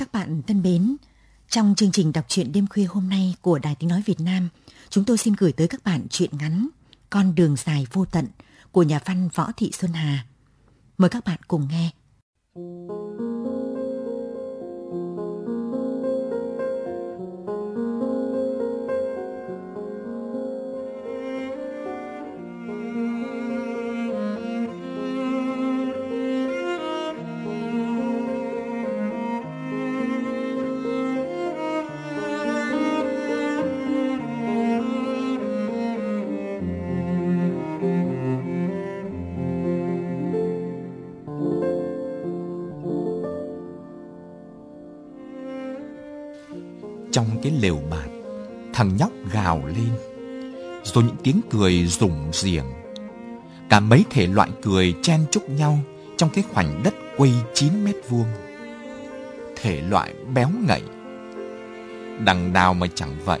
Các bạn thân mến, trong chương trình đọc truyện đêm khuya hôm nay của Đài Tiếng Nói Việt Nam, chúng tôi xin gửi tới các bạn truyện ngắn Con đường dài vô tận của nhà văn Võ Thị Xuân Hà. Mời các bạn cùng nghe. Trong thằng nhóc gào lên, rồi những tiếng cười rủng riềng. Cả mấy thể loại cười chen chúc nhau trong cái khoảnh đất quây 9 mét vuông. Thể loại béo ngậy. Đằng nào mà chẳng vậy.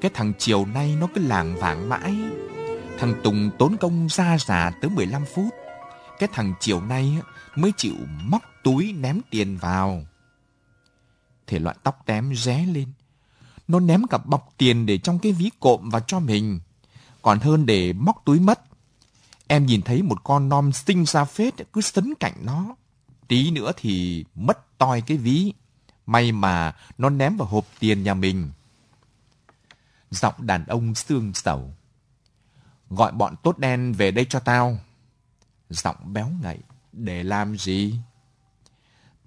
Cái thằng chiều nay nó cứ làng vàng mãi. Thằng Tùng tốn công ra già tới 15 phút. Cái thằng chiều nay mới chịu móc túi ném tiền vào thể loại tóc tém ré lên. Nó ném cả bọc tiền để trong cái ví cộm và cho mình. Còn hơn để móc túi mất. Em nhìn thấy một con non xinh ra phết cứ sấn cạnh nó. Tí nữa thì mất toi cái ví. May mà nó ném vào hộp tiền nhà mình. Giọng đàn ông xương sầu. Gọi bọn tốt đen về đây cho tao. Giọng béo ngậy. Để làm gì?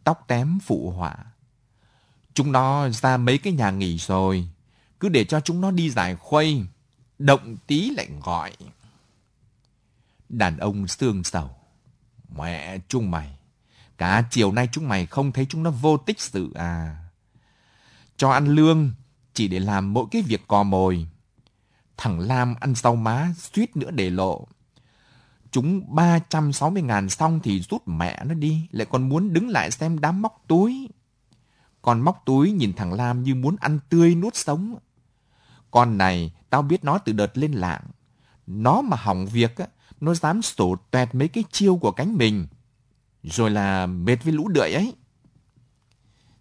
Tóc tém phụ họa. Chúng nó ra mấy cái nhà nghỉ rồi. Cứ để cho chúng nó đi giải khuây. Động tí lại gọi. Đàn ông xương sầu. Mẹ chúng mày. Cả chiều nay chúng mày không thấy chúng nó vô tích sự à. Cho ăn lương chỉ để làm mỗi cái việc cò mồi. Thằng Lam ăn rau má suýt nữa để lộ. Chúng 360 ngàn xong thì rút mẹ nó đi, lại còn muốn đứng lại xem đám móc túi. Con móc túi nhìn thằng Lam như muốn ăn tươi nuốt sống. Con này, tao biết nó từ đợt lên lạng. Nó mà hỏng việc, á, nó dám sổ tuẹt mấy cái chiêu của cánh mình. Rồi là mệt với lũ đợi ấy.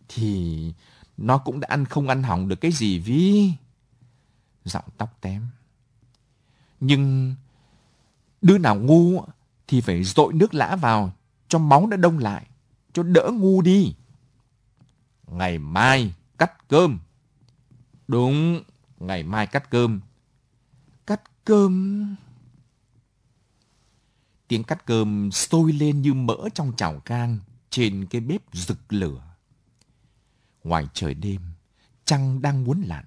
Thì nó cũng đã ăn không ăn hỏng được cái gì Vi. Giọng tóc tém. Nhưng đứa nào ngu thì phải dội nước lã vào cho máu nó đông lại, cho đỡ ngu đi. Ngày mai cắt cơm. Đúng, ngày mai cắt cơm. Cắt cơm... Tiếng cắt cơm sôi lên như mỡ trong chảo gang trên cái bếp rực lửa. Ngoài trời đêm, trăng đang muốn lặn.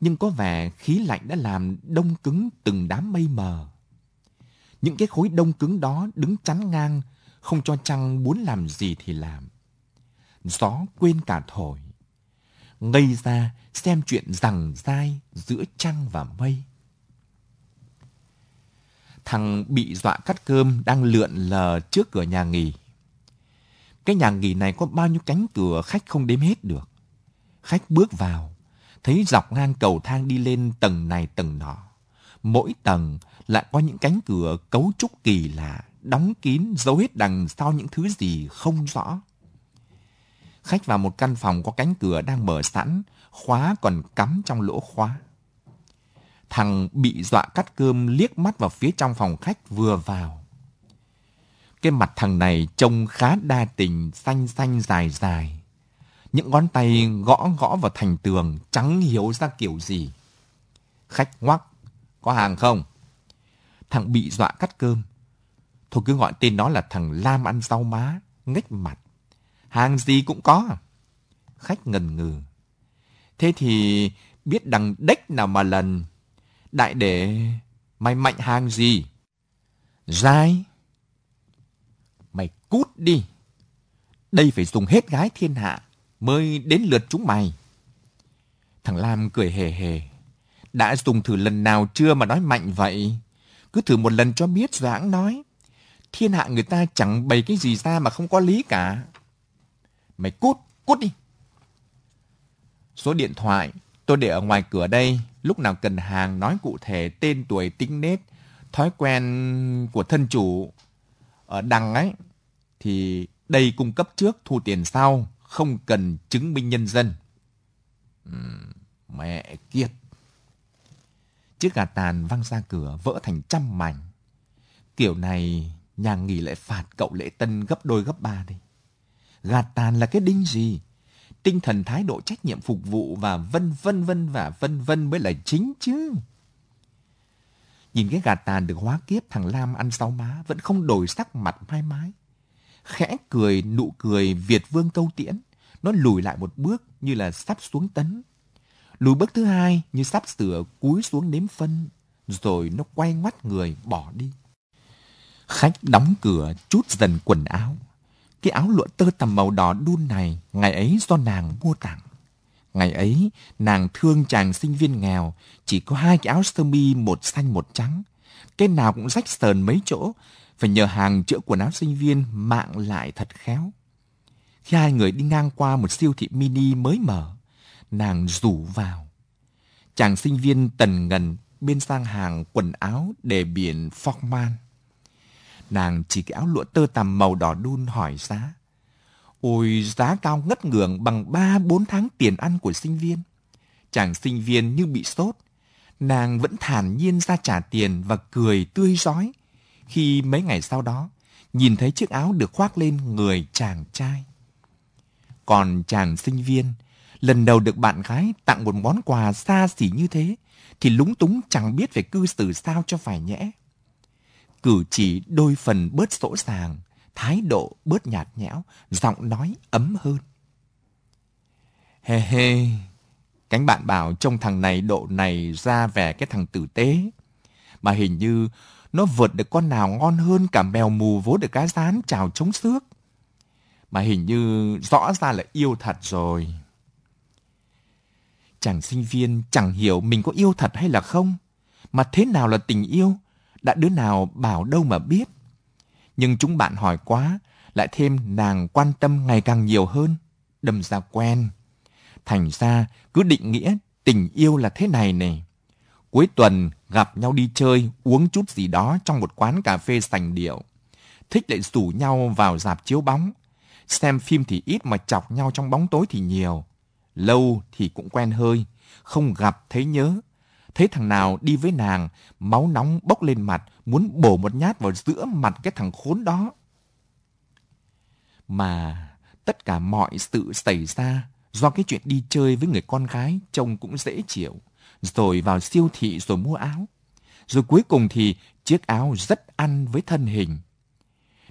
Nhưng có vẻ khí lạnh đã làm đông cứng từng đám mây mờ. Những cái khối đông cứng đó đứng chắn ngang, không cho trăng muốn làm gì thì làm gió quên cả thổi. Ngây ra xem chuyện rằng dai giữa trăng và mây. Thằng bị dọa cắt cơm đang lượn lờ trước cửa nhà nghỉ. Cái nhà nghỉ này có bao nhiêu cánh cửa khách không đếm hết được. Khách bước vào, thấy dọc ngang cầu thang đi lên tầng này tầng nọ. Mỗi tầng lại có những cánh cửa cấu trúc kỳ lạ, đóng kín, giấu hết đằng sau những thứ gì không rõ. Khách vào một căn phòng có cánh cửa đang mở sẵn, khóa còn cắm trong lỗ khóa. Thằng bị dọa cắt cơm liếc mắt vào phía trong phòng khách vừa vào. Cái mặt thằng này trông khá đa tình, xanh xanh dài dài. Những ngón tay gõ gõ vào thành tường, trắng hiểu ra kiểu gì. Khách ngoắc, có hàng không? Thằng bị dọa cắt cơm. Thôi cứ gọi tên nó là thằng Lam ăn rau má, ngách mặt. Hàng gì cũng có. Khách ngần ngừ. Thế thì biết đằng đếch nào mà lần. Đại để mày mạnh hàng gì? Dai. Mày cút đi. Đây phải dùng hết gái thiên hạ mới đến lượt chúng mày. Thằng Lam cười hề hề. Đã dùng thử lần nào chưa mà nói mạnh vậy? Cứ thử một lần cho biết rồi hãng nói. Thiên hạ người ta chẳng bày cái gì ra mà không có lý cả. Mày cút, cút đi. Số điện thoại tôi để ở ngoài cửa đây. Lúc nào cần hàng nói cụ thể tên tuổi tính nết, thói quen của thân chủ. Ở đằng ấy, thì đây cung cấp trước, thu tiền sau. không cần chứng minh nhân dân. Ừ, mẹ kiệt. Chiếc gà tàn văng ra cửa vỡ thành trăm mảnh. Kiểu này nhà nghỉ lại phạt cậu lễ tân gấp đôi gấp ba đi gạt tàn là cái đinh gì? Tinh thần thái độ trách nhiệm phục vụ và vân vân vân và vân vân mới là chính chứ. Nhìn cái gạt tàn được hóa kiếp, thằng Lam ăn sáu má vẫn không đổi sắc mặt mai mái. Khẽ cười, nụ cười Việt vương câu tiễn. Nó lùi lại một bước như là sắp xuống tấn. Lùi bước thứ hai như sắp sửa cúi xuống nếm phân. Rồi nó quay ngoắt người bỏ đi. Khách đóng cửa, chút dần quần áo. Cái áo lụa tơ tằm màu đỏ đun này ngày ấy do nàng mua tặng. Ngày ấy, nàng thương chàng sinh viên nghèo, chỉ có hai cái áo sơ mi một xanh một trắng. Cái nào cũng rách sờn mấy chỗ, phải nhờ hàng chữa quần áo sinh viên mạng lại thật khéo. Khi hai người đi ngang qua một siêu thị mini mới mở, nàng rủ vào. Chàng sinh viên tần ngần bên sang hàng quần áo để biển Forman. Nàng chỉ cái áo lụa tơ tằm màu đỏ đun hỏi giá. Ôi, giá cao ngất ngường bằng ba bốn tháng tiền ăn của sinh viên. Chàng sinh viên như bị sốt. Nàng vẫn thản nhiên ra trả tiền và cười tươi rói khi mấy ngày sau đó nhìn thấy chiếc áo được khoác lên người chàng trai. Còn chàng sinh viên, lần đầu được bạn gái tặng một món quà xa xỉ như thế, thì lúng túng chẳng biết phải cư xử sao cho phải nhẽ. Cử chỉ đôi phần bớt sỗ sàng, thái độ bớt nhạt nhẽo, giọng nói ấm hơn. Hê hê, cánh bạn bảo trông thằng này độ này ra vẻ cái thằng tử tế. Mà hình như nó vượt được con nào ngon hơn cả mèo mù vố được cá rán trào trống xước. Mà hình như rõ ra là yêu thật rồi. Chàng sinh viên chẳng hiểu mình có yêu thật hay là không. Mà thế nào là tình yêu? Đã đứa nào bảo đâu mà biết. Nhưng chúng bạn hỏi quá, lại thêm nàng quan tâm ngày càng nhiều hơn. Đâm ra quen. Thành ra cứ định nghĩa tình yêu là thế này này. Cuối tuần gặp nhau đi chơi, uống chút gì đó trong một quán cà phê sành điệu. Thích lại rủ nhau vào dạp chiếu bóng. Xem phim thì ít mà chọc nhau trong bóng tối thì nhiều. Lâu thì cũng quen hơi, không gặp thấy nhớ. Thấy thằng nào đi với nàng, máu nóng bốc lên mặt, muốn bổ một nhát vào giữa mặt cái thằng khốn đó. Mà tất cả mọi sự xảy ra do cái chuyện đi chơi với người con gái trông cũng dễ chịu rồi vào siêu thị rồi mua áo. Rồi cuối cùng thì chiếc áo rất ăn với thân hình.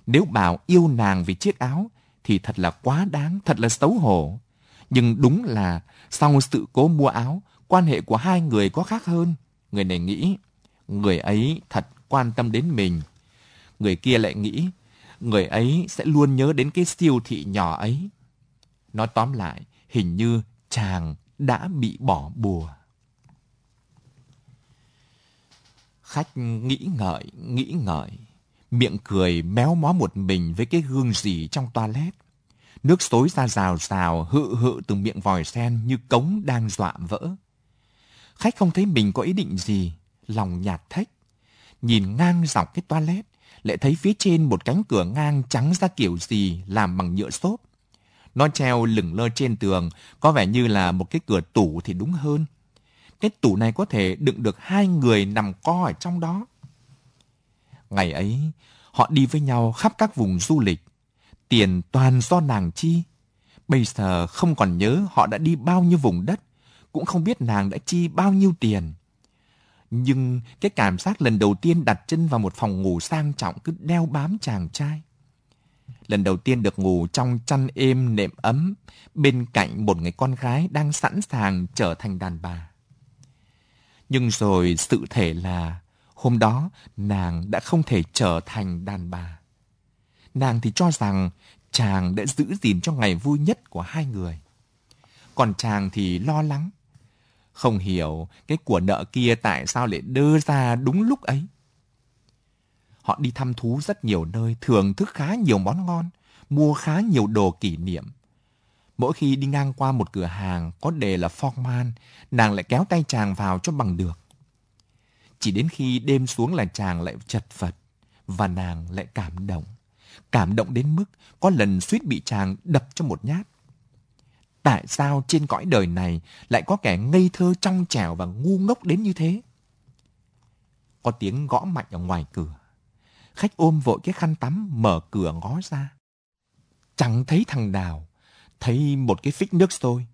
Nếu bảo yêu nàng vì chiếc áo thì thật là quá đáng, thật là xấu hổ. Nhưng đúng là sau sự cố mua áo, quan hệ của hai người có khác hơn. Người này nghĩ, người ấy thật quan tâm đến mình. Người kia lại nghĩ, người ấy sẽ luôn nhớ đến cái siêu thị nhỏ ấy. Nói tóm lại, hình như chàng đã bị bỏ bùa. Khách nghĩ ngợi, nghĩ ngợi, miệng cười méo mó một mình với cái gương gì trong toilet. Nước xối ra rào rào, hự hự từ miệng vòi sen như cống đang dọa vỡ. Khách không thấy mình có ý định gì, lòng nhạt thách. Nhìn ngang dọc cái toilet, lại thấy phía trên một cánh cửa ngang trắng ra kiểu gì làm bằng nhựa xốp. Nó treo lửng lơ trên tường, có vẻ như là một cái cửa tủ thì đúng hơn cái tủ này có thể đựng được hai người nằm co ở trong đó. Ngày ấy, họ đi với nhau khắp các vùng du lịch. Tiền toàn do nàng chi. Bây giờ không còn nhớ họ đã đi bao nhiêu vùng đất, cũng không biết nàng đã chi bao nhiêu tiền. Nhưng cái cảm giác lần đầu tiên đặt chân vào một phòng ngủ sang trọng cứ đeo bám chàng trai. Lần đầu tiên được ngủ trong chăn êm nệm ấm, bên cạnh một người con gái đang sẵn sàng trở thành đàn bà. Nhưng rồi sự thể là, hôm đó nàng đã không thể trở thành đàn bà. Nàng thì cho rằng chàng đã giữ gìn cho ngày vui nhất của hai người. Còn chàng thì lo lắng. Không hiểu cái của nợ kia tại sao lại đưa ra đúng lúc ấy. Họ đi thăm thú rất nhiều nơi, thưởng thức khá nhiều món ngon, mua khá nhiều đồ kỷ niệm. Mỗi khi đi ngang qua một cửa hàng có đề là Forman, nàng lại kéo tay chàng vào cho bằng được. Chỉ đến khi đêm xuống là chàng lại chật vật và nàng lại cảm động. Cảm động đến mức có lần suýt bị chàng đập cho một nhát. Tại sao trên cõi đời này lại có kẻ ngây thơ trong trẻo và ngu ngốc đến như thế? Có tiếng gõ mạnh ở ngoài cửa. Khách ôm vội cái khăn tắm mở cửa ngó ra. Chẳng thấy thằng Đào, thấy một cái phích nước sôi.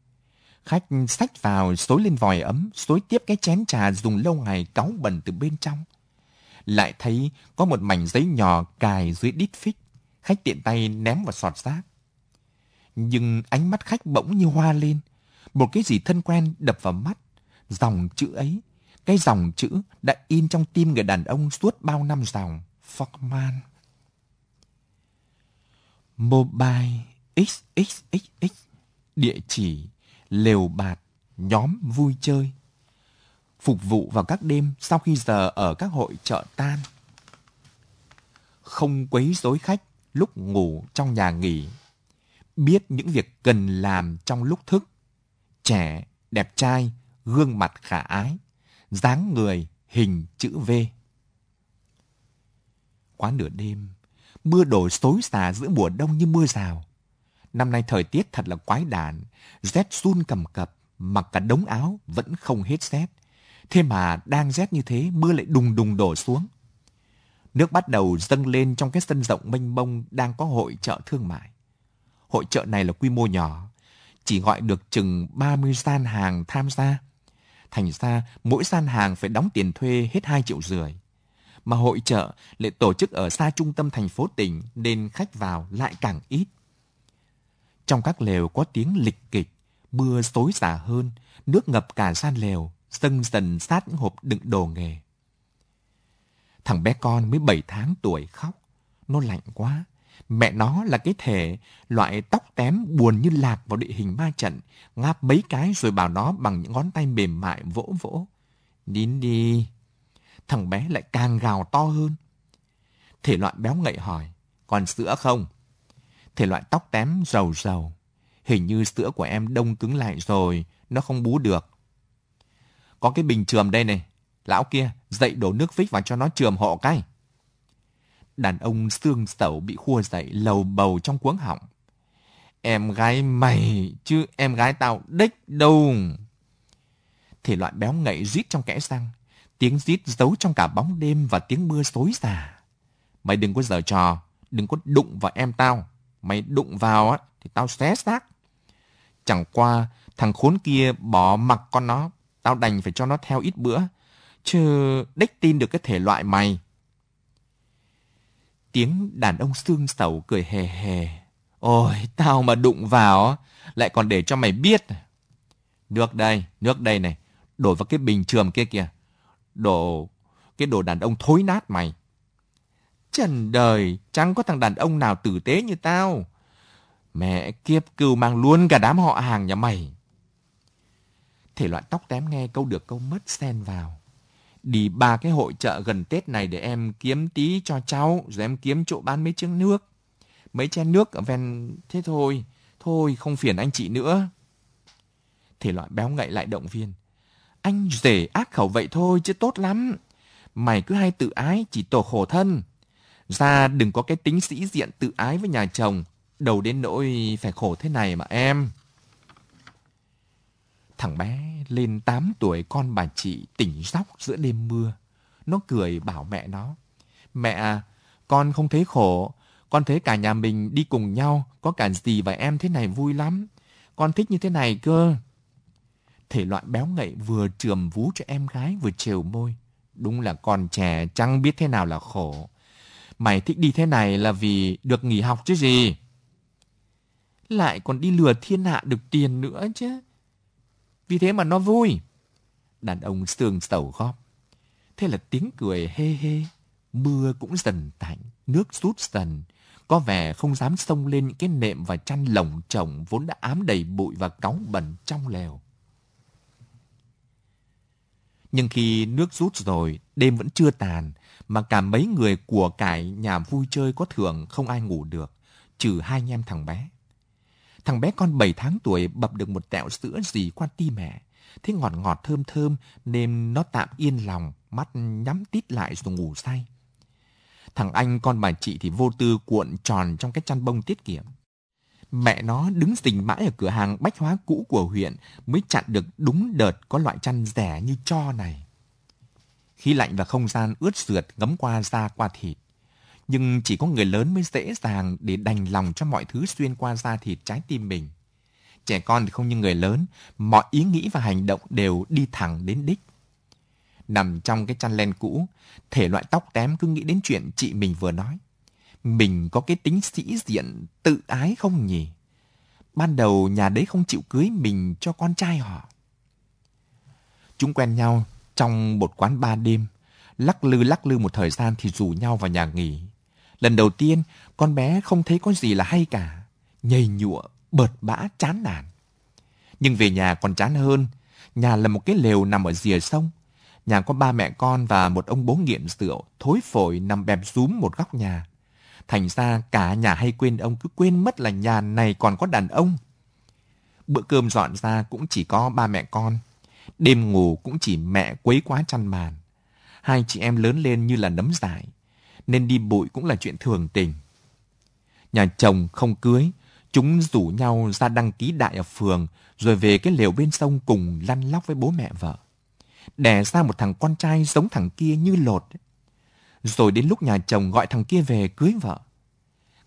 Khách xách vào xối lên vòi ấm, xối tiếp cái chén trà dùng lâu ngày cáu bẩn từ bên trong. Lại thấy có một mảnh giấy nhỏ cài dưới đít phích. Khách tiện tay ném vào sọt rác. Nhưng ánh mắt khách bỗng như hoa lên. Một cái gì thân quen đập vào mắt. Dòng chữ ấy, cái dòng chữ đã in trong tim người đàn ông suốt bao năm dòng. Forkman. Mobile XXXX. Địa chỉ lều bạt, nhóm vui chơi. Phục vụ vào các đêm sau khi giờ ở các hội chợ tan. Không quấy rối khách lúc ngủ trong nhà nghỉ. Biết những việc cần làm trong lúc thức. Trẻ, đẹp trai, gương mặt khả ái, dáng người, hình chữ V. Quá nửa đêm, mưa đổ xối xả giữa mùa đông như mưa rào. Năm nay thời tiết thật là quái đản, rét run cầm cập, mặc cả đống áo vẫn không hết rét. Thế mà đang rét như thế, mưa lại đùng đùng đổ xuống. Nước bắt đầu dâng lên trong cái sân rộng mênh mông đang có hội chợ thương mại. Hội chợ này là quy mô nhỏ, chỉ gọi được chừng 30 gian hàng tham gia. Thành ra mỗi gian hàng phải đóng tiền thuê hết 2 triệu rưỡi. Mà hội chợ lại tổ chức ở xa trung tâm thành phố tỉnh nên khách vào lại càng ít. Trong các lều có tiếng lịch kịch, mưa xối xả hơn, nước ngập cả gian lều, dâng dần sát những hộp đựng đồ nghề. Thằng bé con mới 7 tháng tuổi khóc. Nó lạnh quá. Mẹ nó là cái thể loại tóc tém buồn như lạc vào địa hình ma trận, ngáp mấy cái rồi bảo nó bằng những ngón tay mềm mại vỗ vỗ. Nín đi. Thằng bé lại càng gào to hơn. Thể loại béo ngậy hỏi, còn sữa không? Thể loại tóc tém rầu rầu Hình như sữa của em đông cứng lại rồi, nó không bú được. Có cái bình trường đây này, lão kia, dậy đổ nước vích vào cho nó trường hộ cái. Đàn ông xương sẩu bị khua dậy lầu bầu trong cuống họng. Em gái mày, chứ em gái tao đích đâu. Thể loại béo ngậy rít trong kẽ răng. Tiếng rít giấu trong cả bóng đêm và tiếng mưa xối xả. Mày đừng có giở trò, đừng có đụng vào em tao. Mày đụng vào á, thì tao xé xác. Chẳng qua, thằng khốn kia bỏ mặc con nó. Tao đành phải cho nó theo ít bữa. Chứ đích tin được cái thể loại mày. Tiếng đàn ông xương sầu cười hề hề. Ôi, tao mà đụng vào, lại còn để cho mày biết. Nước đây, nước đây này. Đổ vào cái bình trường kia kìa. Đổ, cái đồ đàn ông thối nát mày. Trần đời, chẳng có thằng đàn ông nào tử tế như tao. Mẹ kiếp cừu mang luôn cả đám họ hàng nhà mày. Thể loại tóc tém nghe câu được câu mất xen vào. Đi ba cái hội chợ gần Tết này để em kiếm tí cho cháu, rồi em kiếm chỗ bán mấy chén nước. Mấy chén nước ở ven thế thôi. Thôi không phiền anh chị nữa. Thể loại béo ngậy lại động viên. Anh rể ác khẩu vậy thôi chứ tốt lắm. Mày cứ hay tự ái chỉ tổ khổ thân. Ra đừng có cái tính sĩ diện tự ái với nhà chồng. Đầu đến nỗi phải khổ thế này mà em. Thằng bé lên 8 tuổi con bà chị tỉnh gióc giữa đêm mưa. Nó cười bảo mẹ nó. Mẹ, à, con không thấy khổ. Con thấy cả nhà mình đi cùng nhau, có cả dì và em thế này vui lắm. Con thích như thế này cơ. Thể loại béo ngậy vừa trườm vú cho em gái vừa trều môi. Đúng là con trẻ chẳng biết thế nào là khổ. Mày thích đi thế này là vì được nghỉ học chứ gì. Lại còn đi lừa thiên hạ được tiền nữa chứ. Vì thế mà nó vui. Đàn ông sương sầu góp. Thế là tiếng cười hê hê. Mưa cũng dần tạnh, nước rút dần. Có vẻ không dám xông lên những cái nệm và chăn lồng chồng vốn đã ám đầy bụi và cáu bẩn trong lèo. Nhưng khi nước rút rồi, đêm vẫn chưa tàn, mà cả mấy người của cải nhà vui chơi có thưởng không ai ngủ được, trừ hai anh em thằng bé. Thằng bé con 7 tháng tuổi bập được một tẹo sữa gì qua ti mẹ. Thế ngọt ngọt thơm thơm nên nó tạm yên lòng, mắt nhắm tít lại rồi ngủ say. Thằng anh con bà chị thì vô tư cuộn tròn trong cái chăn bông tiết kiệm. Mẹ nó đứng dình mãi ở cửa hàng bách hóa cũ của huyện mới chặn được đúng đợt có loại chăn rẻ như cho này. Khí lạnh và không gian ướt sượt ngấm qua da qua thịt. Nhưng chỉ có người lớn mới dễ dàng để đành lòng cho mọi thứ xuyên qua da thịt trái tim mình. Trẻ con thì không như người lớn, mọi ý nghĩ và hành động đều đi thẳng đến đích. Nằm trong cái chăn len cũ, thể loại tóc tém cứ nghĩ đến chuyện chị mình vừa nói. Mình có cái tính sĩ diện tự ái không nhỉ? Ban đầu nhà đấy không chịu cưới mình cho con trai họ. Chúng quen nhau trong một quán ba đêm. Lắc lư lắc lư một thời gian thì rủ nhau vào nhà nghỉ. Lần đầu tiên, con bé không thấy có gì là hay cả. Nhầy nhụa, bợt bã, chán nản. Nhưng về nhà còn chán hơn. Nhà là một cái lều nằm ở rìa sông. Nhà có ba mẹ con và một ông bố nghiện rượu, thối phổi nằm bẹp rúm một góc nhà. Thành ra cả nhà hay quên ông cứ quên mất là nhà này còn có đàn ông. Bữa cơm dọn ra cũng chỉ có ba mẹ con. Đêm ngủ cũng chỉ mẹ quấy quá chăn màn. Hai chị em lớn lên như là nấm dại. Nên đi bụi cũng là chuyện thường tình. Nhà chồng không cưới. Chúng rủ nhau ra đăng ký đại ở phường rồi về cái lều bên sông cùng lăn lóc với bố mẹ vợ. Đẻ ra một thằng con trai giống thằng kia như lột. Rồi đến lúc nhà chồng gọi thằng kia về cưới vợ.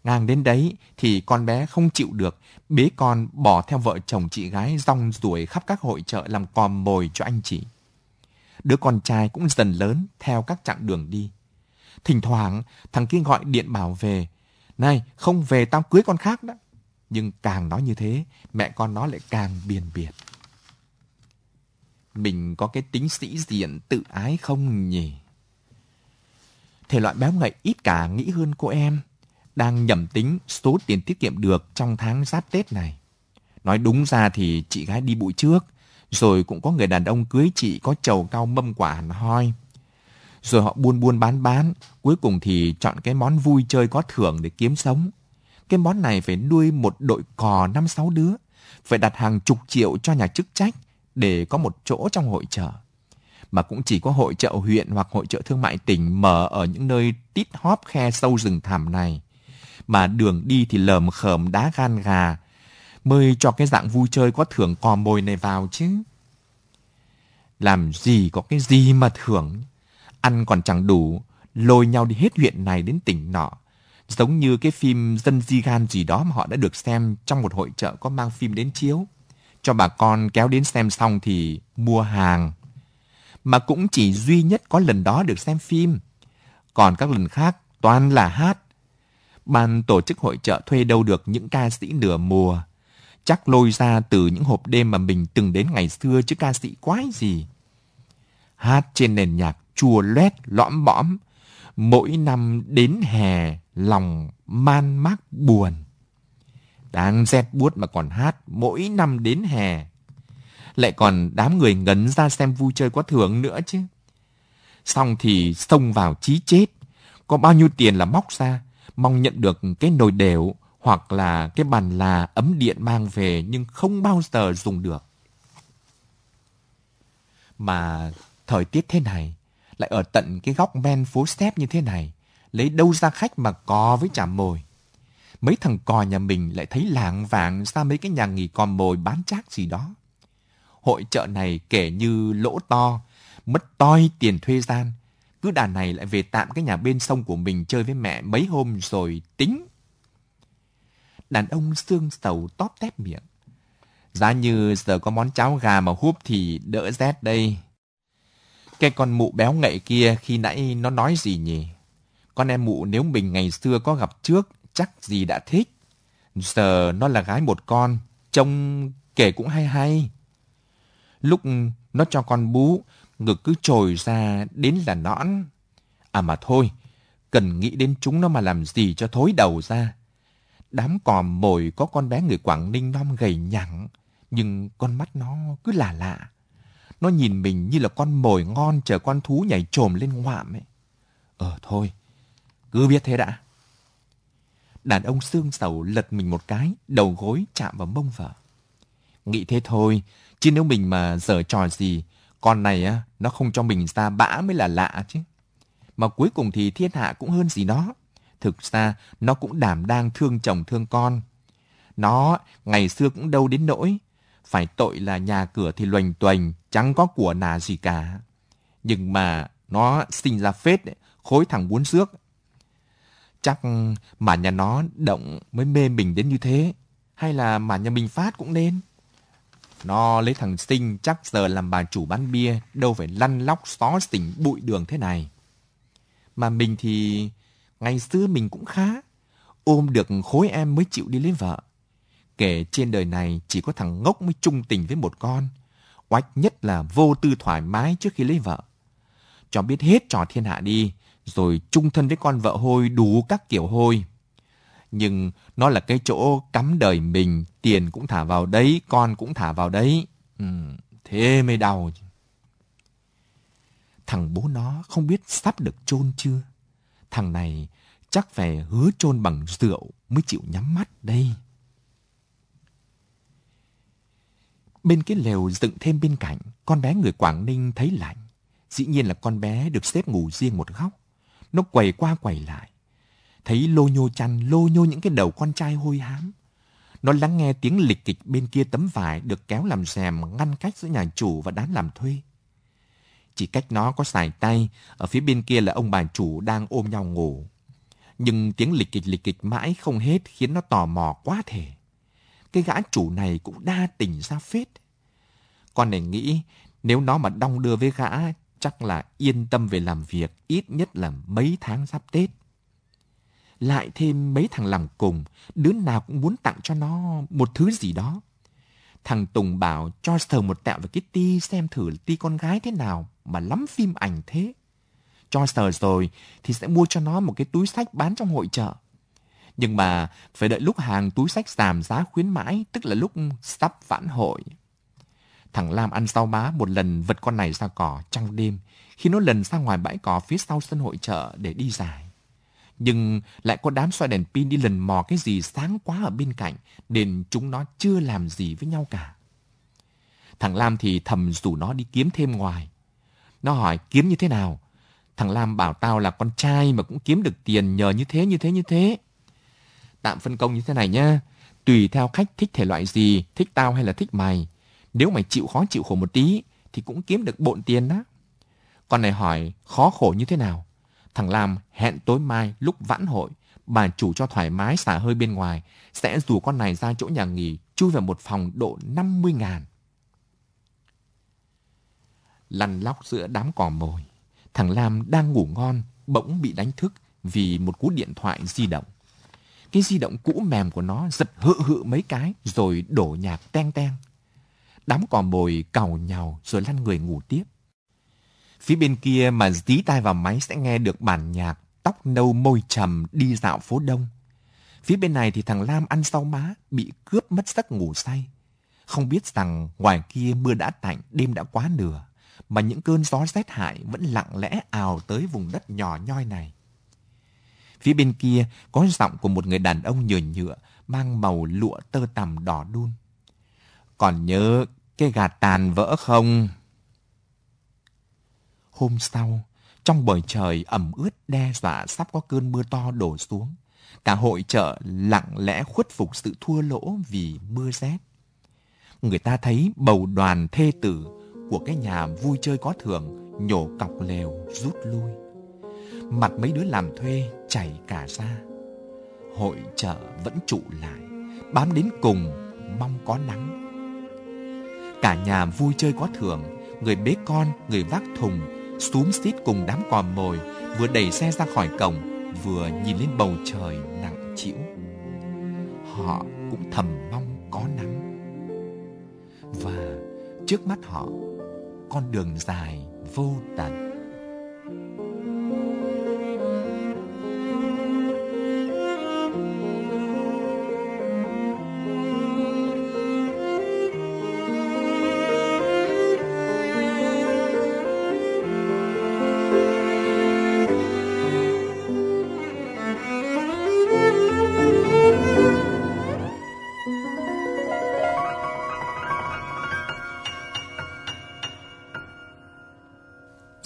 Ngang đến đấy thì con bé không chịu được, bế con bỏ theo vợ chồng chị gái rong ruổi khắp các hội chợ làm còm mồi cho anh chị. Đứa con trai cũng dần lớn theo các chặng đường đi. Thỉnh thoảng thằng kia gọi điện bảo về. Này, không về tao cưới con khác đó. Nhưng càng nói như thế, mẹ con nó lại càng biền biệt. Mình có cái tính sĩ diện tự ái không nhỉ? Thể loại béo ngậy ít cả nghĩ hơn cô em đang nhầm tính số tiền tiết kiệm được trong tháng giáp Tết này. Nói đúng ra thì chị gái đi bụi trước, rồi cũng có người đàn ông cưới chị có chầu cao mâm quả hẳn hoi. Rồi họ buôn buôn bán bán, cuối cùng thì chọn cái món vui chơi có thưởng để kiếm sống. Cái món này phải nuôi một đội cò năm sáu đứa, phải đặt hàng chục triệu cho nhà chức trách để có một chỗ trong hội chợ. Mà cũng chỉ có hội chợ huyện hoặc hội chợ thương mại tỉnh mở ở những nơi tít hóp khe sâu rừng thẳm này mà đường đi thì lờm khờm đá gan gà, mới cho cái dạng vui chơi có thưởng cò mồi này vào chứ. Làm gì có cái gì mà thưởng, ăn còn chẳng đủ, lôi nhau đi hết huyện này đến tỉnh nọ. Giống như cái phim dân di gan gì đó mà họ đã được xem trong một hội chợ có mang phim đến chiếu. Cho bà con kéo đến xem xong thì mua hàng. Mà cũng chỉ duy nhất có lần đó được xem phim. Còn các lần khác toàn là hát, ban tổ chức hội trợ thuê đâu được những ca sĩ nửa mùa. Chắc lôi ra từ những hộp đêm mà mình từng đến ngày xưa chứ ca sĩ quái gì. Hát trên nền nhạc chùa loét, lõm bõm. Mỗi năm đến hè, lòng man mác buồn. Đang rét buốt mà còn hát mỗi năm đến hè. Lại còn đám người ngấn ra xem vui chơi có thưởng nữa chứ. Xong thì xông vào chí chết. Có bao nhiêu tiền là móc ra mong nhận được cái nồi đều hoặc là cái bàn là ấm điện mang về nhưng không bao giờ dùng được. Mà thời tiết thế này, lại ở tận cái góc men phố step như thế này, lấy đâu ra khách mà cò với chả mồi. Mấy thằng cò nhà mình lại thấy lạng vàng ra mấy cái nhà nghỉ con mồi bán chác gì đó. Hội chợ này kể như lỗ to, mất toi tiền thuê gian, cứ đàn này lại về tạm cái nhà bên sông của mình chơi với mẹ mấy hôm rồi tính. Đàn ông xương sầu tóp tép miệng. Giá như giờ có món cháo gà mà húp thì đỡ rét đây. Cái con mụ béo ngậy kia khi nãy nó nói gì nhỉ? Con em mụ nếu mình ngày xưa có gặp trước chắc gì đã thích. Giờ nó là gái một con, trông kể cũng hay hay. Lúc nó cho con bú, ngực cứ trồi ra đến là nõn. À mà thôi, cần nghĩ đến chúng nó mà làm gì cho thối đầu ra. Đám còm mồi có con bé người Quảng Ninh non gầy nhẳng, nhưng con mắt nó cứ lạ lạ. Nó nhìn mình như là con mồi ngon chờ con thú nhảy trồm lên ngoạm ấy. Ờ thôi, cứ biết thế đã. Đàn ông xương sầu lật mình một cái, đầu gối chạm vào mông vợ. Nghĩ thế thôi, chứ nếu mình mà dở trò gì, con này á, nó không cho mình ra bã mới là lạ chứ. Mà cuối cùng thì thiên hạ cũng hơn gì nó. Thực ra nó cũng đảm đang thương chồng thương con. Nó ngày xưa cũng đâu đến nỗi. Phải tội là nhà cửa thì loành toành, chẳng có của nà gì cả. Nhưng mà nó sinh ra phết, khối thằng bốn xước. Chắc mà nhà nó động mới mê mình đến như thế. Hay là mà nhà mình phát cũng nên. Nó lấy thằng sinh chắc giờ làm bà chủ bán bia, đâu phải lăn lóc xó xỉnh bụi đường thế này. Mà mình thì ngày xưa mình cũng khá. Ôm được khối em mới chịu đi lấy vợ. Kể trên đời này chỉ có thằng ngốc mới trung tình với một con. Oách nhất là vô tư thoải mái trước khi lấy vợ. Cho biết hết trò thiên hạ đi, rồi chung thân với con vợ hôi đủ các kiểu hôi. Nhưng nó là cái chỗ cắm đời mình, tiền cũng thả vào đấy, con cũng thả vào đấy. Ừ, thế mới đau. Thằng bố nó không biết sắp được chôn chưa. Thằng này chắc phải hứa chôn bằng rượu mới chịu nhắm mắt đây. Bên cái lều dựng thêm bên cạnh, con bé người Quảng Ninh thấy lạnh. Dĩ nhiên là con bé được xếp ngủ riêng một góc. Nó quầy qua quầy lại. Thấy lô nhô chăn, lô nhô những cái đầu con trai hôi hám. Nó lắng nghe tiếng lịch kịch bên kia tấm vải được kéo làm rèm ngăn cách giữa nhà chủ và đám làm thuê. Chỉ cách nó có xài tay, ở phía bên kia là ông bà chủ đang ôm nhau ngủ. Nhưng tiếng lịch kịch lịch kịch mãi không hết khiến nó tò mò quá thể. Cái gã chủ này cũng đa tình ra phết. Con này nghĩ nếu nó mà đong đưa với gã chắc là yên tâm về làm việc ít nhất là mấy tháng sắp Tết. Lại thêm mấy thằng làm cùng, đứa nào cũng muốn tặng cho nó một thứ gì đó. Thằng Tùng bảo cho sờ một tẹo vào cái ti xem thử ti con gái thế nào mà lắm phim ảnh thế. Cho sờ rồi thì sẽ mua cho nó một cái túi sách bán trong hội chợ. Nhưng mà phải đợi lúc hàng túi sách giảm giá khuyến mãi, tức là lúc sắp vãn hội. Thằng Lam ăn sau má một lần vật con này ra cỏ trong đêm, khi nó lần ra ngoài bãi cỏ phía sau sân hội chợ để đi giải. Nhưng lại có đám soi đèn pin đi lần mò cái gì sáng quá ở bên cạnh, nên chúng nó chưa làm gì với nhau cả. Thằng Lam thì thầm rủ nó đi kiếm thêm ngoài. Nó hỏi kiếm như thế nào? Thằng Lam bảo tao là con trai mà cũng kiếm được tiền nhờ như thế, như thế, như thế. Tạm phân công như thế này nhá. Tùy theo khách thích thể loại gì, thích tao hay là thích mày. Nếu mày chịu khó chịu khổ một tí, thì cũng kiếm được bộn tiền đó. Con này hỏi khó khổ như thế nào? Thằng Lam hẹn tối mai lúc vãn hội, bà chủ cho thoải mái xả hơi bên ngoài, sẽ rủ con này ra chỗ nhà nghỉ, chui vào một phòng độ 50 ngàn. Lăn lóc giữa đám cỏ mồi, thằng Lam đang ngủ ngon, bỗng bị đánh thức vì một cú điện thoại di động. Cái di động cũ mềm của nó giật hự hự mấy cái rồi đổ nhạc ten ten. Đám cò mồi cào nhào rồi lăn người ngủ tiếp. Phía bên kia mà dí tai vào máy sẽ nghe được bản nhạc tóc nâu môi trầm đi dạo phố đông. Phía bên này thì thằng Lam ăn sau má, bị cướp mất giấc ngủ say. Không biết rằng ngoài kia mưa đã tạnh, đêm đã quá nửa, mà những cơn gió rét hại vẫn lặng lẽ ào tới vùng đất nhỏ nhoi này. Phía bên kia có giọng của một người đàn ông nhờ nhựa, mang màu lụa tơ tằm đỏ đun. Còn nhớ cái gà tàn vỡ không? Hôm sau, trong bầu trời ẩm ướt đe dọa sắp có cơn mưa to đổ xuống, cả hội chợ lặng lẽ khuất phục sự thua lỗ vì mưa rét. Người ta thấy bầu đoàn thê tử của cái nhà vui chơi có thưởng nhổ cọc lều rút lui. Mặt mấy đứa làm thuê chảy cả ra. Hội chợ vẫn trụ lại, bám đến cùng, mong có nắng. Cả nhà vui chơi có thưởng, người bế con, người vác thùng, xúm xít cùng đám cò mồi, vừa đẩy xe ra khỏi cổng, vừa nhìn lên bầu trời nặng trĩu. Họ cũng thầm mong có nắng. Và trước mắt họ, con đường dài vô tận.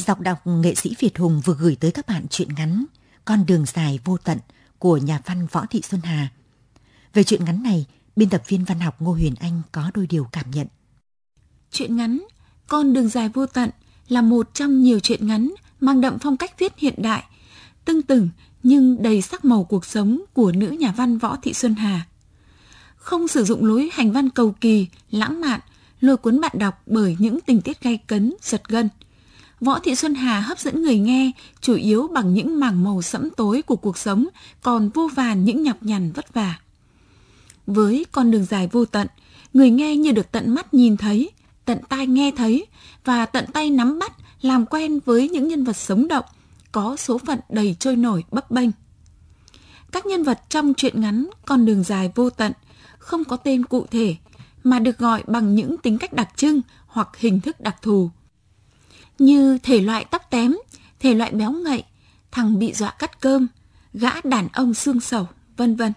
Dọc đọc nghệ sĩ Việt Hùng vừa gửi tới các bạn truyện ngắn Con đường dài vô tận của nhà văn Võ Thị Xuân Hà. Về truyện ngắn này, biên tập viên văn học Ngô Huyền Anh có đôi điều cảm nhận. truyện ngắn Con đường dài vô tận là một trong nhiều truyện ngắn mang đậm phong cách viết hiện đại, tưng tửng nhưng đầy sắc màu cuộc sống của nữ nhà văn Võ Thị Xuân Hà. Không sử dụng lối hành văn cầu kỳ, lãng mạn, lôi cuốn bạn đọc bởi những tình tiết gay cấn, giật gân. Võ Thị Xuân Hà hấp dẫn người nghe chủ yếu bằng những mảng màu sẫm tối của cuộc sống, còn vô vàn những nhọc nhằn vất vả. Với con đường dài vô tận, người nghe như được tận mắt nhìn thấy, tận tai nghe thấy và tận tay nắm bắt, làm quen với những nhân vật sống động, có số phận đầy trôi nổi bấp bênh. Các nhân vật trong truyện ngắn Con đường dài vô tận không có tên cụ thể mà được gọi bằng những tính cách đặc trưng hoặc hình thức đặc thù. Như thể loại tóc tém, thể loại béo ngậy, thằng bị dọa cắt cơm, gã đàn ông xương sầu, vân vân.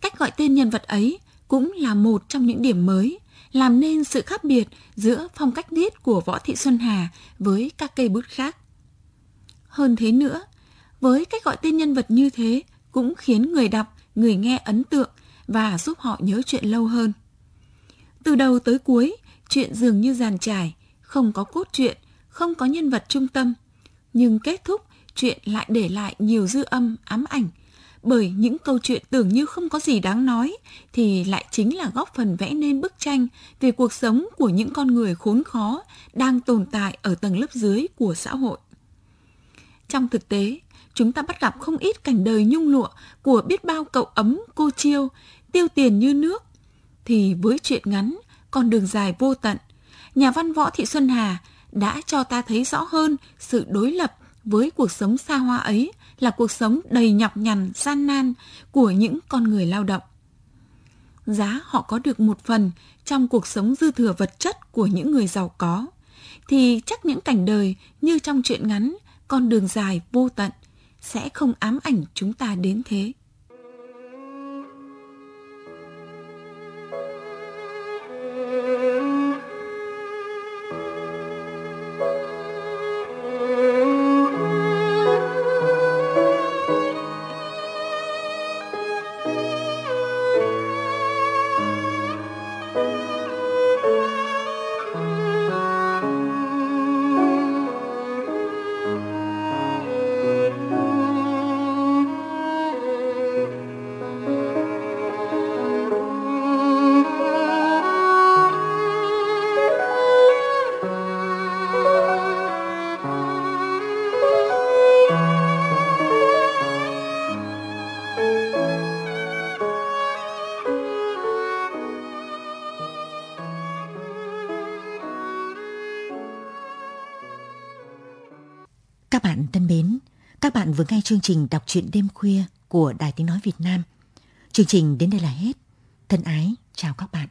Cách gọi tên nhân vật ấy cũng là một trong những điểm mới, làm nên sự khác biệt giữa phong cách viết của Võ Thị Xuân Hà với các cây bút khác. Hơn thế nữa, với cách gọi tên nhân vật như thế cũng khiến người đọc, người nghe ấn tượng và giúp họ nhớ chuyện lâu hơn. Từ đầu tới cuối, chuyện dường như giàn trải, không có cốt truyện, không có nhân vật trung tâm, nhưng kết thúc chuyện lại để lại nhiều dư âm ám ảnh bởi những câu chuyện tưởng như không có gì đáng nói thì lại chính là góp phần vẽ nên bức tranh về cuộc sống của những con người khốn khó đang tồn tại ở tầng lớp dưới của xã hội. Trong thực tế, chúng ta bắt gặp không ít cảnh đời nhung lụa của biết bao cậu ấm cô chiêu, tiêu tiền như nước. Thì với chuyện ngắn, con đường dài vô tận, nhà văn võ Thị Xuân Hà đã cho ta thấy rõ hơn sự đối lập với cuộc sống xa hoa ấy là cuộc sống đầy nhọc nhằn, gian nan của những con người lao động. Giá họ có được một phần trong cuộc sống dư thừa vật chất của những người giàu có, thì chắc những cảnh đời như trong truyện ngắn con đường dài vô tận sẽ không ám ảnh chúng ta đến thế. Bạn vừa nghe chương trình đọc truyện đêm khuya của Đài Tiếng Nói Việt Nam. Chương trình đến đây là hết. Thân ái, chào các bạn.